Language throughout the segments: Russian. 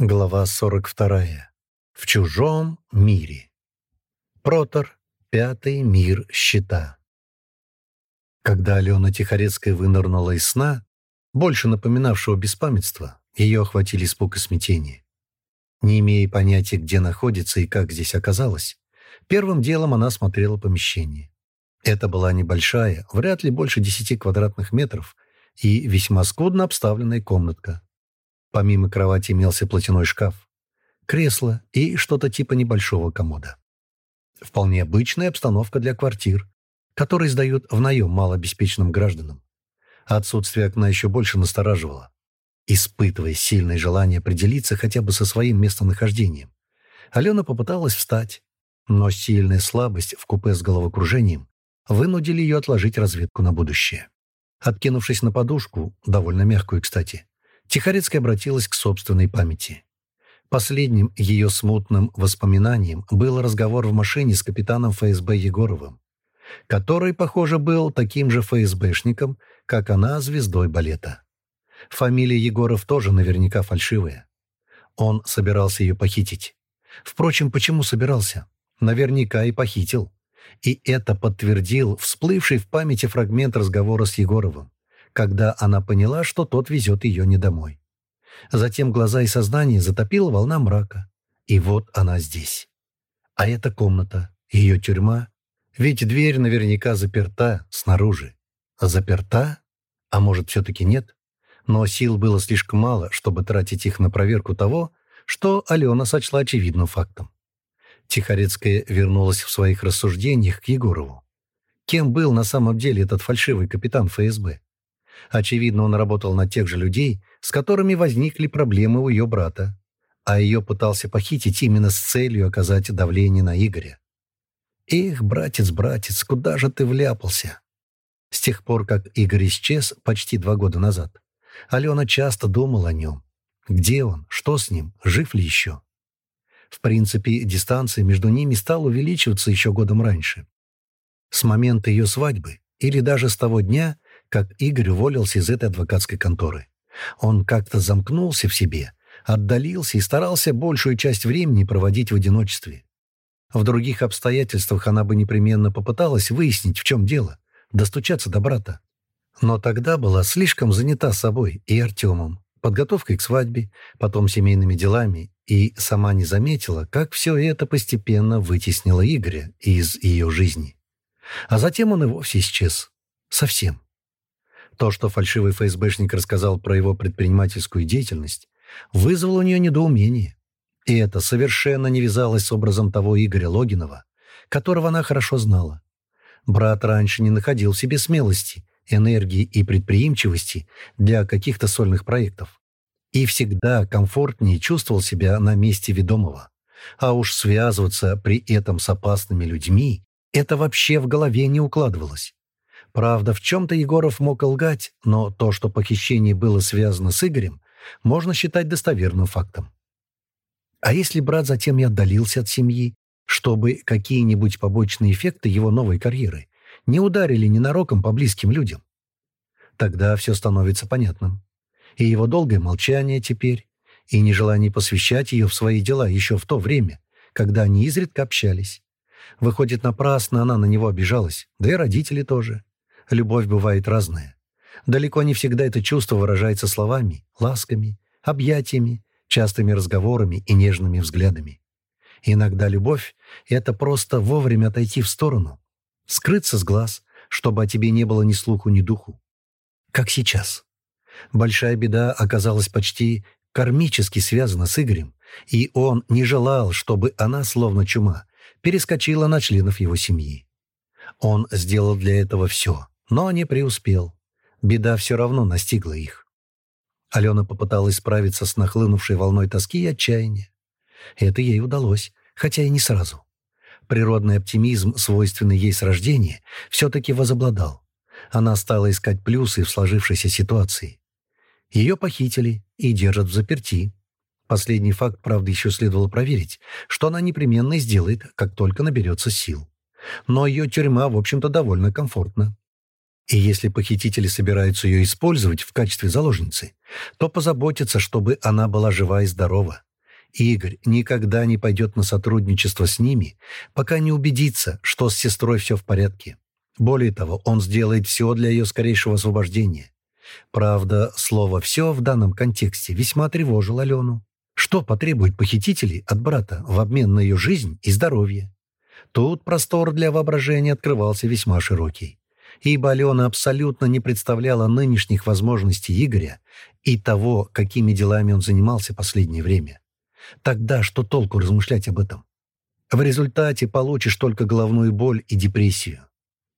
Глава 42. В чужом мире. Протор. Пятый мир щита. Когда Алена Тихорецкая вынырнула из сна, больше напоминавшего беспамятство, ее охватили испуг и смятение. Не имея понятия, где находится и как здесь оказалось, первым делом она смотрела помещение. Это была небольшая, вряд ли больше десяти квадратных метров, и весьма скудно обставленная комнатка, Помимо кровати имелся платяной шкаф, кресло и что-то типа небольшого комода. Вполне обычная обстановка для квартир, которые сдают в наем малообеспеченным гражданам. Отсутствие окна еще больше настораживало, испытывая сильное желание определиться хотя бы со своим местонахождением. Алена попыталась встать, но сильная слабость в купе с головокружением вынудили ее отложить разведку на будущее. Откинувшись на подушку, довольно мягкую, кстати, Тихорецкая обратилась к собственной памяти. Последним ее смутным воспоминанием был разговор в машине с капитаном ФСБ Егоровым, который, похоже, был таким же ФСБшником, как она звездой балета. Фамилия Егоров тоже наверняка фальшивая. Он собирался ее похитить. Впрочем, почему собирался? Наверняка и похитил. И это подтвердил всплывший в памяти фрагмент разговора с Егоровым когда она поняла, что тот везет ее не домой. Затем глаза и сознание затопила волна мрака. И вот она здесь. А эта комната, ее тюрьма. Ведь дверь наверняка заперта снаружи. Заперта? А может, все-таки нет? Но сил было слишком мало, чтобы тратить их на проверку того, что Алена сочла очевидным фактом. Тихорецкая вернулась в своих рассуждениях к Егорову. Кем был на самом деле этот фальшивый капитан ФСБ? Очевидно, он работал на тех же людей, с которыми возникли проблемы у ее брата, а ее пытался похитить именно с целью оказать давление на Игоря. «Эх, братец, братец, куда же ты вляпался?» С тех пор, как Игорь исчез почти два года назад, Алена часто думала о нем. Где он? Что с ним? Жив ли еще? В принципе, дистанция между ними стала увеличиваться еще годом раньше. С момента ее свадьбы или даже с того дня, как Игорь уволился из этой адвокатской конторы. Он как-то замкнулся в себе, отдалился и старался большую часть времени проводить в одиночестве. В других обстоятельствах она бы непременно попыталась выяснить, в чем дело, достучаться до брата. Но тогда была слишком занята собой и Артемом, подготовкой к свадьбе, потом семейными делами, и сама не заметила, как все это постепенно вытеснило Игоря из ее жизни. А затем он и вовсе исчез. Совсем. То, что фальшивый ФСБшник рассказал про его предпринимательскую деятельность, вызвало у нее недоумение. И это совершенно не вязалось с образом того Игоря Логинова, которого она хорошо знала. Брат раньше не находил в себе смелости, энергии и предприимчивости для каких-то сольных проектов. И всегда комфортнее чувствовал себя на месте ведомого. А уж связываться при этом с опасными людьми — это вообще в голове не укладывалось. Правда, в чем-то Егоров мог лгать, но то, что похищение было связано с Игорем, можно считать достоверным фактом. А если брат затем и отдалился от семьи, чтобы какие-нибудь побочные эффекты его новой карьеры не ударили ненароком по близким людям? Тогда все становится понятным. И его долгое молчание теперь, и нежелание посвящать ее в свои дела еще в то время, когда они изредка общались. Выходит, напрасно она на него обижалась, да и родители тоже. Любовь бывает разная. Далеко не всегда это чувство выражается словами, ласками, объятиями, частыми разговорами и нежными взглядами. Иногда любовь — это просто вовремя отойти в сторону, скрыться с глаз, чтобы о тебе не было ни слуху, ни духу. Как сейчас. Большая беда оказалась почти кармически связана с Игорем, и он не желал, чтобы она, словно чума, перескочила на членов его семьи. Он сделал для этого все, но не преуспел. Беда все равно настигла их. Алена попыталась справиться с нахлынувшей волной тоски и отчаяния. Это ей удалось, хотя и не сразу. Природный оптимизм, свойственный ей с рождения, все-таки возобладал. Она стала искать плюсы в сложившейся ситуации. Ее похитили и держат в заперти. Последний факт, правда, еще следовало проверить, что она непременно сделает, как только наберется сил. Но ее тюрьма, в общем-то, довольно комфортна. И если похитители собираются ее использовать в качестве заложницы, то позаботятся, чтобы она была жива и здорова. Игорь никогда не пойдет на сотрудничество с ними, пока не убедится, что с сестрой все в порядке. Более того, он сделает все для ее скорейшего освобождения. Правда, слово «все» в данном контексте весьма тревожило Алену. Что потребует похитителей от брата в обмен на ее жизнь и здоровье? Тут простор для воображения открывался весьма широкий ибо Алена абсолютно не представляла нынешних возможностей Игоря и того, какими делами он занимался последнее время. Тогда что толку размышлять об этом? В результате получишь только головную боль и депрессию.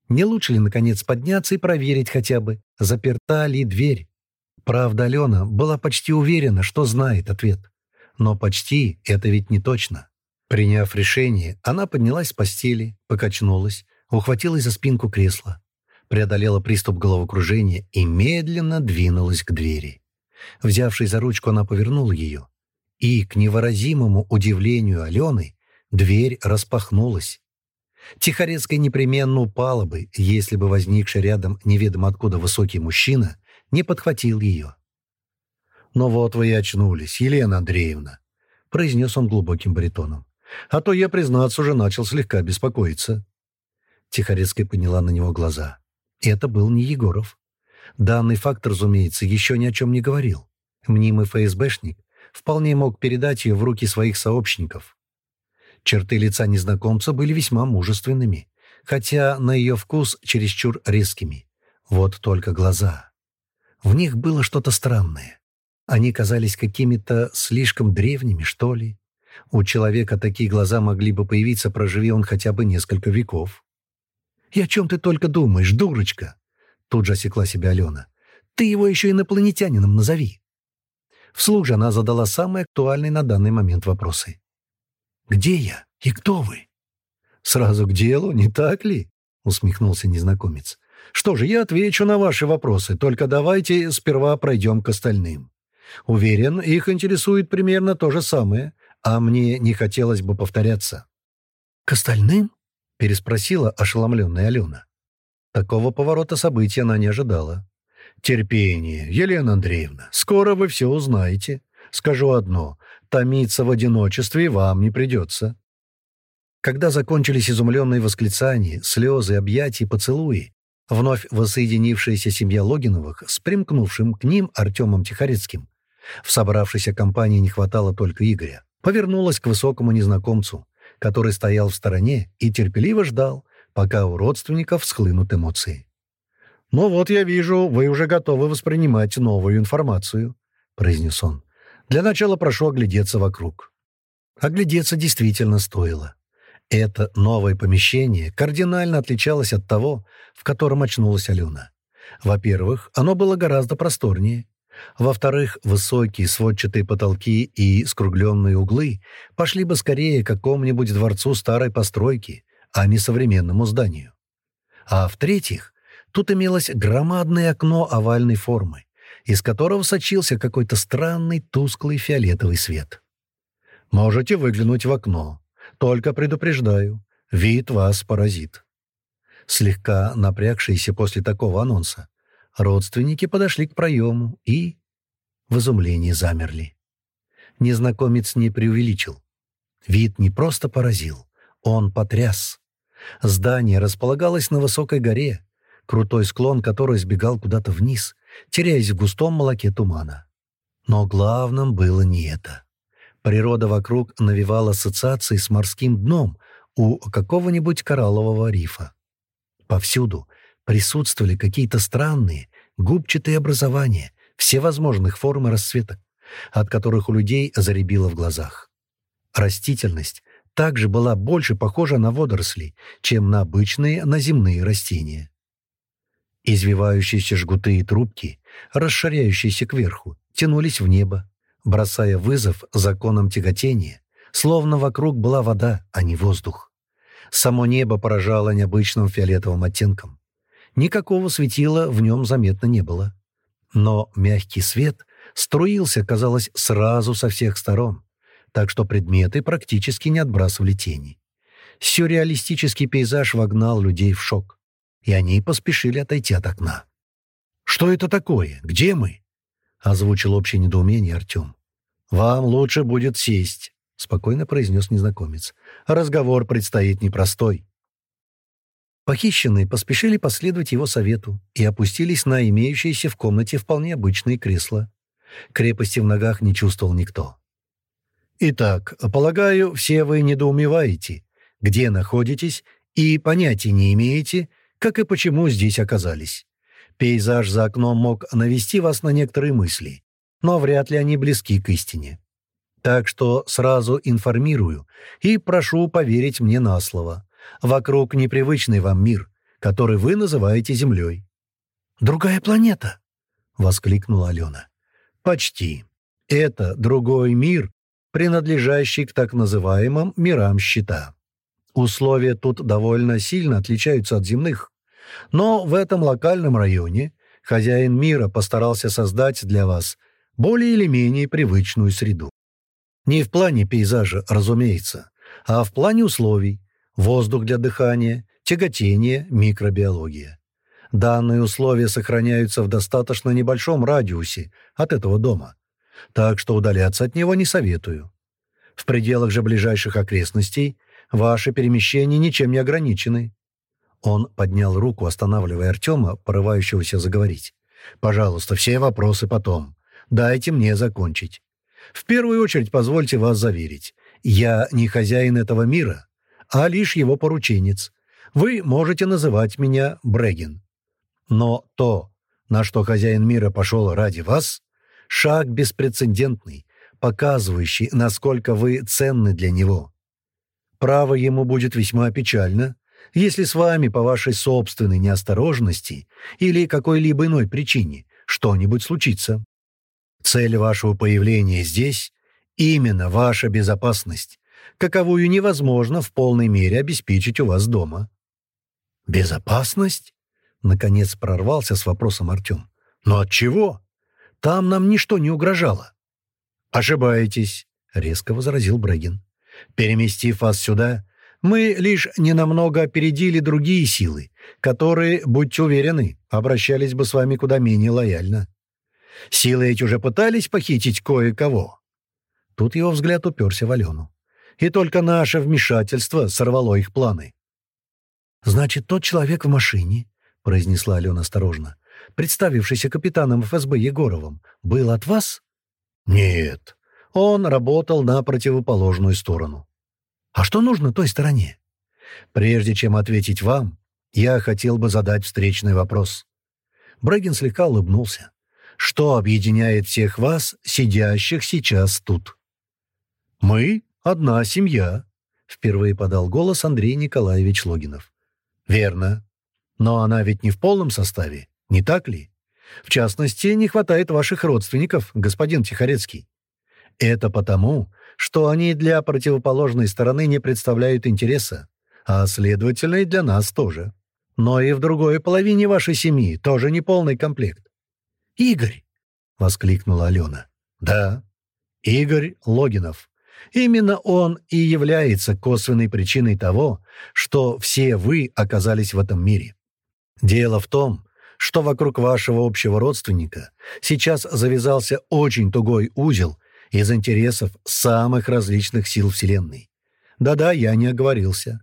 Не лучше ли, наконец, подняться и проверить хотя бы, заперта ли дверь? Правда, Алена была почти уверена, что знает ответ. Но почти это ведь не точно. Приняв решение, она поднялась с постели, покачнулась, ухватилась за спинку кресла преодолела приступ головокружения и медленно двинулась к двери. Взявшись за ручку, она повернула ее. И, к невыразимому удивлению Алены, дверь распахнулась. Тихорецкая непременно упала бы, если бы возникший рядом неведомо откуда высокий мужчина не подхватил ее. «Ну вот вы и очнулись, Елена Андреевна», — произнес он глубоким баритоном. «А то я, признаться, уже начал слегка беспокоиться». Тихорецкая подняла на него глаза. Это был не Егоров. Данный факт, разумеется, еще ни о чем не говорил. Мнимый ФСБшник вполне мог передать ее в руки своих сообщников. Черты лица незнакомца были весьма мужественными, хотя на ее вкус чересчур резкими. Вот только глаза. В них было что-то странное. Они казались какими-то слишком древними, что ли. У человека такие глаза могли бы появиться, проживи он хотя бы несколько веков. «И о чем ты только думаешь, дурочка?» Тут же осекла себя Алена. «Ты его еще инопланетянином назови». Вслух же она задала самые актуальные на данный момент вопросы. «Где я? И кто вы?» «Сразу к делу, не так ли?» — усмехнулся незнакомец. «Что же, я отвечу на ваши вопросы, только давайте сперва пройдем к остальным. Уверен, их интересует примерно то же самое, а мне не хотелось бы повторяться». «К остальным?» — переспросила ошеломленная Алена. Такого поворота событий она не ожидала. «Терпение, Елена Андреевна, скоро вы все узнаете. Скажу одно — томиться в одиночестве вам не придется». Когда закончились изумленные восклицания, слезы, объятия поцелуи, вновь воссоединившаяся семья Логиновых с примкнувшим к ним Артемом Тихорецким, в собравшейся компании не хватало только Игоря, повернулась к высокому незнакомцу, который стоял в стороне и терпеливо ждал, пока у родственников схлынут эмоции. «Ну вот я вижу, вы уже готовы воспринимать новую информацию», — произнес он. «Для начала прошу оглядеться вокруг». Оглядеться действительно стоило. Это новое помещение кардинально отличалось от того, в котором очнулась Алена. Во-первых, оно было гораздо просторнее, во-вторых, высокие сводчатые потолки и скругленные углы пошли бы скорее какому-нибудь дворцу старой постройки, а не современному зданию. А в-третьих, тут имелось громадное окно овальной формы, из которого сочился какой-то странный тусклый фиолетовый свет. «Можете выглянуть в окно. Только предупреждаю, вид вас поразит». Слегка напрягшиеся после такого анонса, Родственники подошли к проему и... в изумлении замерли. Незнакомец не преувеличил. Вид не просто поразил, он потряс. Здание располагалось на высокой горе, крутой склон которой сбегал куда-то вниз, теряясь в густом молоке тумана. Но главным было не это. Природа вокруг навевала ассоциации с морским дном у какого-нибудь кораллового рифа. Повсюду присутствовали какие-то странные, губчатые образования, всевозможных форм и расцветок, от которых у людей заребило в глазах. Растительность также была больше похожа на водоросли, чем на обычные наземные растения. Извивающиеся жгуты и трубки, расширяющиеся кверху, тянулись в небо, бросая вызов законам тяготения, словно вокруг была вода, а не воздух. Само небо поражало необычным фиолетовым оттенком. Никакого светила в нем заметно не было. Но мягкий свет струился, казалось, сразу со всех сторон, так что предметы практически не отбрасывали тени. Сюрреалистический пейзаж вогнал людей в шок. и они поспешили отойти от окна. «Что это такое? Где мы?» — озвучил общее недоумение Артем. «Вам лучше будет сесть», — спокойно произнес незнакомец. «Разговор предстоит непростой». Похищенные поспешили последовать его совету и опустились на имеющиеся в комнате вполне обычные кресла. Крепости в ногах не чувствовал никто. «Итак, полагаю, все вы недоумеваете, где находитесь и понятия не имеете, как и почему здесь оказались. Пейзаж за окном мог навести вас на некоторые мысли, но вряд ли они близки к истине. Так что сразу информирую и прошу поверить мне на слово. Вокруг непривычный вам мир, который вы называете Землей». «Другая планета!» — воскликнула Алена. «Почти. Это другой мир, принадлежащий к так называемым мирам щита. Условия тут довольно сильно отличаются от земных, но в этом локальном районе хозяин мира постарался создать для вас более или менее привычную среду. Не в плане пейзажа, разумеется, а в плане условий, воздух для дыхания, тяготение, микробиология. Данные условия сохраняются в достаточно небольшом радиусе от этого дома, так что удаляться от него не советую. В пределах же ближайших окрестностей ваши перемещения ничем не ограничены. Он поднял руку, останавливая Артема, порывающегося заговорить. «Пожалуйста, все вопросы потом. Дайте мне закончить. В первую очередь позвольте вас заверить. Я не хозяин этого мира, а лишь его порученец. Вы можете называть меня Брегин. Но то, на что хозяин мира пошел ради вас, шаг беспрецедентный, показывающий, насколько вы ценны для него. Право ему будет весьма печально, если с вами по вашей собственной неосторожности или какой-либо иной причине что-нибудь случится. Цель вашего появления здесь — именно ваша безопасность, каковую невозможно в полной мере обеспечить у вас дома». «Безопасность?» — наконец прорвался с вопросом Артем. «Но от чего? Там нам ничто не угрожало». «Ошибаетесь», — резко возразил Брегин. «Переместив вас сюда, мы лишь ненамного опередили другие силы, которые, будьте уверены, обращались бы с вами куда менее лояльно. Силы эти уже пытались похитить кое-кого». Тут его взгляд уперся в Алену и только наше вмешательство сорвало их планы. «Значит, тот человек в машине», — произнесла Алена осторожно, представившийся капитаном ФСБ Егоровым, был от вас? «Нет, он работал на противоположную сторону». «А что нужно той стороне?» «Прежде чем ответить вам, я хотел бы задать встречный вопрос». Брэгин слегка улыбнулся. «Что объединяет всех вас, сидящих сейчас тут?» «Мы одна семья», — впервые подал голос Андрей Николаевич Логинов. «Верно. Но она ведь не в полном составе, не так ли? В частности, не хватает ваших родственников, господин Тихорецкий. Это потому, что они для противоположной стороны не представляют интереса, а, следовательно, и для нас тоже. Но и в другой половине вашей семьи тоже не полный комплект. «Игорь!» — воскликнула Алена. «Да, Игорь Логинов, Именно он и является косвенной причиной того, что все вы оказались в этом мире. Дело в том, что вокруг вашего общего родственника сейчас завязался очень тугой узел из интересов самых различных сил Вселенной. Да-да, я не оговорился.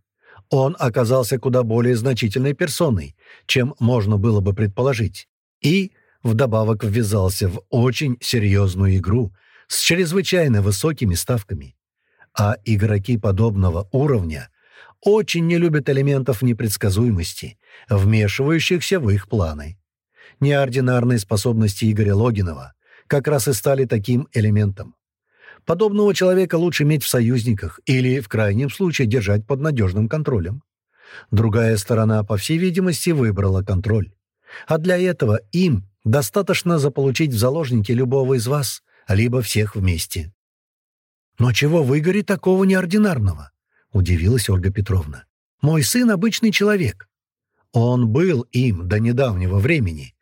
Он оказался куда более значительной персоной, чем можно было бы предположить, и вдобавок ввязался в очень серьезную игру с чрезвычайно высокими ставками. А игроки подобного уровня очень не любят элементов непредсказуемости, вмешивающихся в их планы. Неординарные способности Игоря Логинова как раз и стали таким элементом. Подобного человека лучше иметь в союзниках или, в крайнем случае, держать под надежным контролем. Другая сторона, по всей видимости, выбрала контроль. А для этого им достаточно заполучить в заложники любого из вас, либо всех вместе. «Но чего в Игоре такого неординарного?» — удивилась Ольга Петровна. «Мой сын — обычный человек. Он был им до недавнего времени,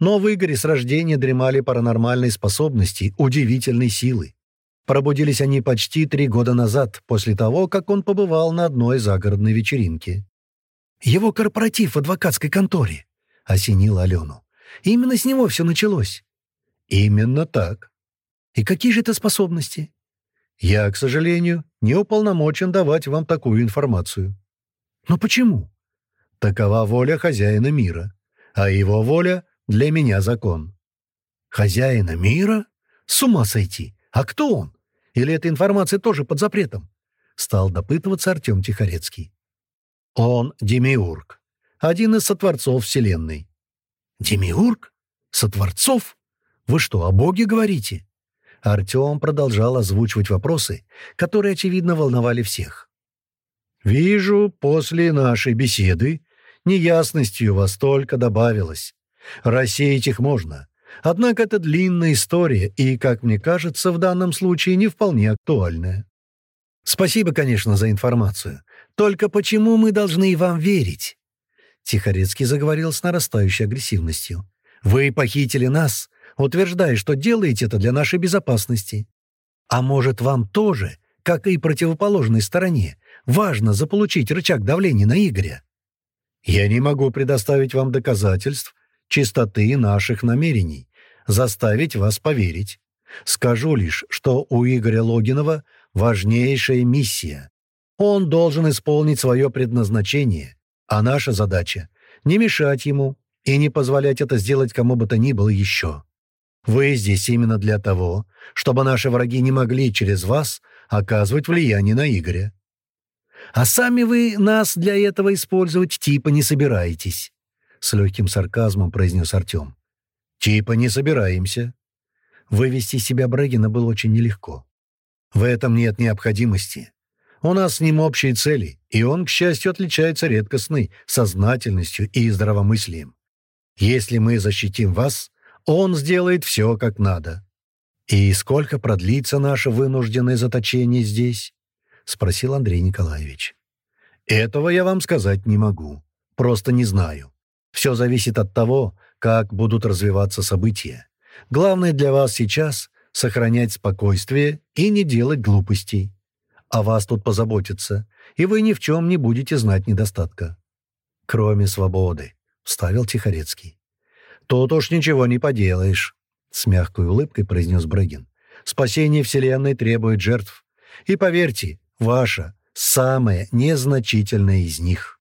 но в Игоре с рождения дремали паранормальные способности удивительной силы. Пробудились они почти три года назад, после того, как он побывал на одной загородной вечеринке. Его корпоратив в адвокатской конторе», — осенила Алену. «Именно с него все началось». «Именно так. И какие же это способности?» «Я, к сожалению, не уполномочен давать вам такую информацию». «Но почему?» «Такова воля хозяина мира, а его воля для меня закон». «Хозяина мира? С ума сойти! А кто он? Или эта информация тоже под запретом?» Стал допытываться Артем Тихорецкий. «Он Демиург, один из сотворцов Вселенной». «Демиург? Сотворцов? Вы что, о Боге говорите?» Артем продолжал озвучивать вопросы, которые, очевидно, волновали всех. «Вижу, после нашей беседы неясностью вас только добавилось. Рассеять их можно, однако это длинная история и, как мне кажется, в данном случае не вполне актуальная. Спасибо, конечно, за информацию. Только почему мы должны вам верить?» Тихорецкий заговорил с нарастающей агрессивностью. «Вы похитили нас, утверждая, что делаете это для нашей безопасности. А может, вам тоже, как и противоположной стороне, важно заполучить рычаг давления на Игоря? Я не могу предоставить вам доказательств чистоты наших намерений, заставить вас поверить. Скажу лишь, что у Игоря Логинова важнейшая миссия. Он должен исполнить свое предназначение, а наша задача — не мешать ему и не позволять это сделать кому бы то ни было еще. Вы здесь именно для того, чтобы наши враги не могли через вас оказывать влияние на Игоря. А сами вы нас для этого использовать типа не собираетесь», — с легким сарказмом произнес Артем. «Типа не собираемся». Вывести себя Брегина было очень нелегко. В этом нет необходимости. У нас с ним общие цели, и он, к счастью, отличается редкостной сознательностью и здравомыслием. Если мы защитим вас, он сделает все как надо. «И сколько продлится наше вынужденное заточение здесь?» — спросил Андрей Николаевич. «Этого я вам сказать не могу. Просто не знаю. Все зависит от того, как будут развиваться события. Главное для вас сейчас сохранять спокойствие и не делать глупостей. О вас тут позаботиться, и вы ни в чем не будете знать недостатка. Кроме свободы, — вставил Тихорецкий. Тут уж ничего не поделаешь, — с мягкой улыбкой произнес Брегин. Спасение Вселенной требует жертв. И поверьте, ваша — самая незначительная из них.